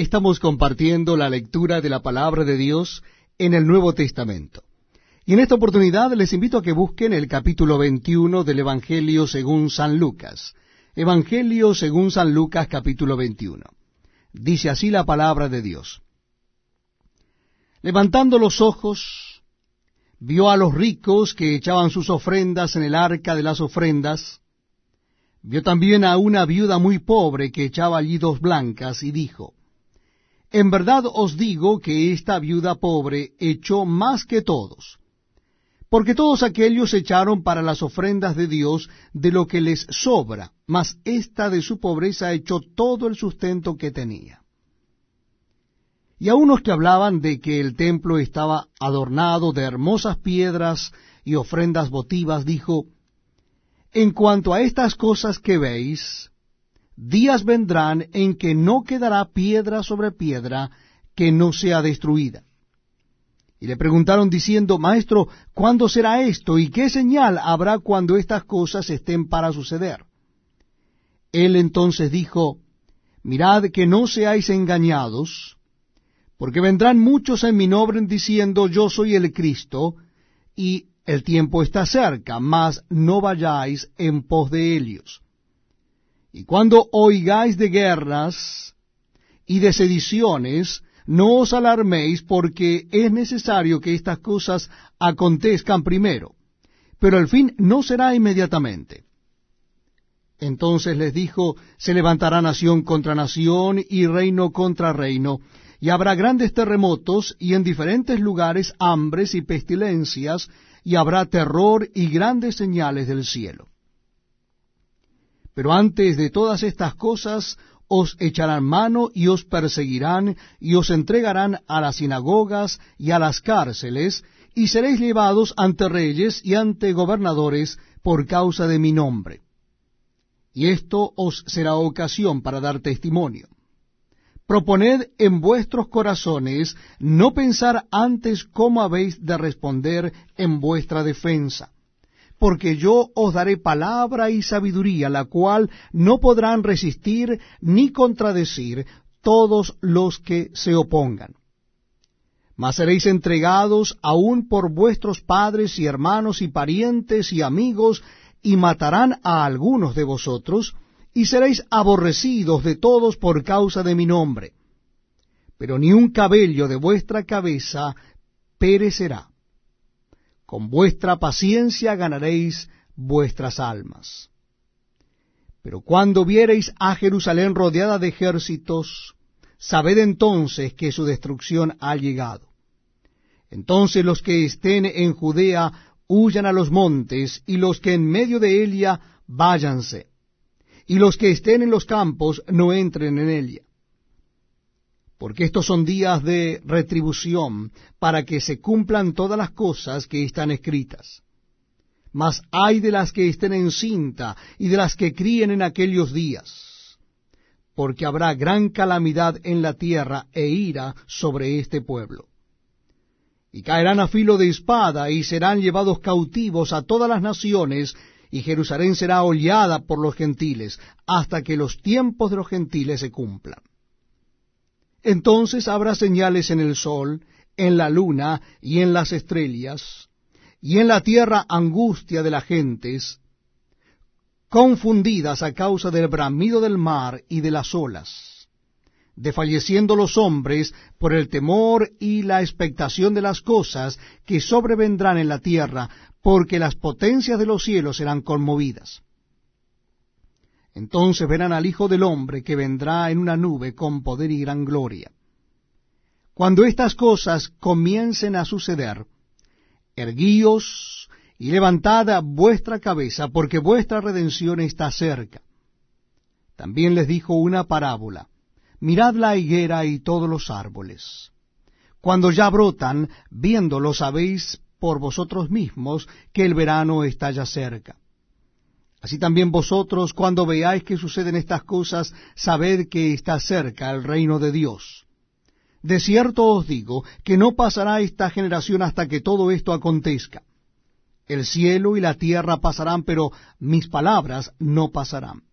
Estamos compartiendo la lectura de la palabra de Dios en el Nuevo Testamento. Y en esta oportunidad les invito a que busquen el capítulo 21 del Evangelio según San Lucas. Evangelio según San Lucas capítulo 21. Dice así la palabra de Dios. Levantando los ojos, vio a los ricos que echaban sus ofrendas en el arca de las ofrendas, vio también a una viuda muy pobre que echaba allí dos blancas, y dijo, En verdad os digo que esta viuda pobre echó más que todos, porque todos aquellos echaron para las ofrendas de Dios de lo que les sobra, mas esta de su pobreza echó todo el sustento que tenía. Y a unos que hablaban de que el templo estaba adornado de hermosas piedras y ofrendas votivas, dijo, En cuanto a estas cosas que veis, días vendrán en que no quedará piedra sobre piedra que no sea destruida. Y le preguntaron diciendo, Maestro, ¿cuándo será esto? ¿Y qué señal habrá cuando estas cosas estén para suceder? Él entonces dijo, Mirad que no seáis engañados, porque vendrán muchos en mi nombre diciendo, yo soy el Cristo, y el tiempo está cerca, mas no vayáis en pos de ellos. Y cuando oigáis de guerras y de sediciones, no os alarméis, porque es necesario que estas cosas acontezcan primero, pero el fin no será inmediatamente. Entonces les dijo, se levantará nación contra nación y reino contra reino, y habrá grandes terremotos y en diferentes lugares hambres y pestilencias, y habrá terror y grandes señales del cielo. Pero antes de todas estas cosas os echarán mano y os perseguirán y os entregarán a las sinagogas y a las cárceles, y seréis llevados ante reyes y ante gobernadores por causa de mi nombre. Y esto os será ocasión para dar testimonio. Proponed en vuestros corazones no pensar antes cómo habéis de responder en vuestra defensa, porque yo os daré palabra y sabiduría, la cual no podrán resistir ni contradecir todos los que se opongan. Mas seréis entregados aún por vuestros padres y hermanos y parientes y amigos, y matarán a algunos de vosotros, y seréis aborrecidos de todos por causa de mi nombre. Pero ni un cabello de vuestra cabeza perecerá. Con vuestra paciencia ganaréis vuestras almas. Pero cuando viereis a Jerusalén rodeada de ejércitos, sabed entonces que su destrucción ha llegado. Entonces los que estén en Judea huyan a los montes, y los que en medio de ella váyanse y los que estén en los campos no entren en ella. Porque estos son días de retribución, para que se cumplan todas las cosas que están escritas. Mas hay de las que estén en cinta y de las que críen en aquellos días, porque habrá gran calamidad en la tierra e ira sobre este pueblo. Y caerán a filo de espada y serán llevados cautivos a todas las naciones y Jerusalén será hollada por los gentiles, hasta que los tiempos de los gentiles se cumplan. Entonces habrá señales en el sol, en la luna y en las estrellas, y en la tierra angustia de las gentes, confundidas a causa del bramido del mar y de las olas, desfalleciendo los hombres por el temor y la expectación de las cosas que sobrevendrán en la tierra, porque las potencias de los cielos serán conmovidas. Entonces verán al Hijo del Hombre que vendrá en una nube con poder y gran gloria. Cuando estas cosas comiencen a suceder, erguíos y levantad vuestra cabeza, porque vuestra redención está cerca. También les dijo una parábola. Mirad la higuera y todos los árboles. Cuando ya brotan, viéndolos sabéis por vosotros mismos que el verano está ya cerca. Así también vosotros, cuando veáis que suceden estas cosas, sabed que está cerca el reino de Dios. De cierto os digo que no pasará esta generación hasta que todo esto acontezca. El cielo y la tierra pasarán, pero mis palabras no pasarán.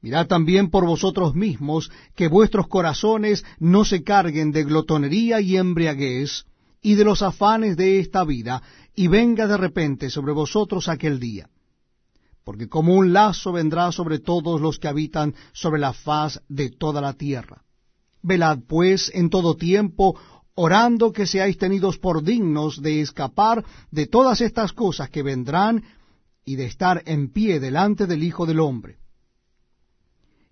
Mirad también por vosotros mismos que vuestros corazones no se carguen de glotonería y embriaguez, y de los afanes de esta vida, y venga de repente sobre vosotros aquel día. Porque como un lazo vendrá sobre todos los que habitan sobre la faz de toda la tierra. Velad pues en todo tiempo, orando que seáis tenidos por dignos de escapar de todas estas cosas que vendrán y de estar en pie delante del Hijo del Hombre.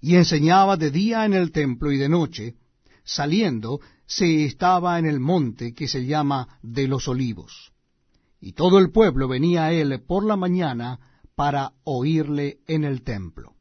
Y enseñaba de día en el templo y de noche, saliendo, se estaba en el monte que se llama de los olivos. Y todo el pueblo venía a él por la mañana para oírle en el templo.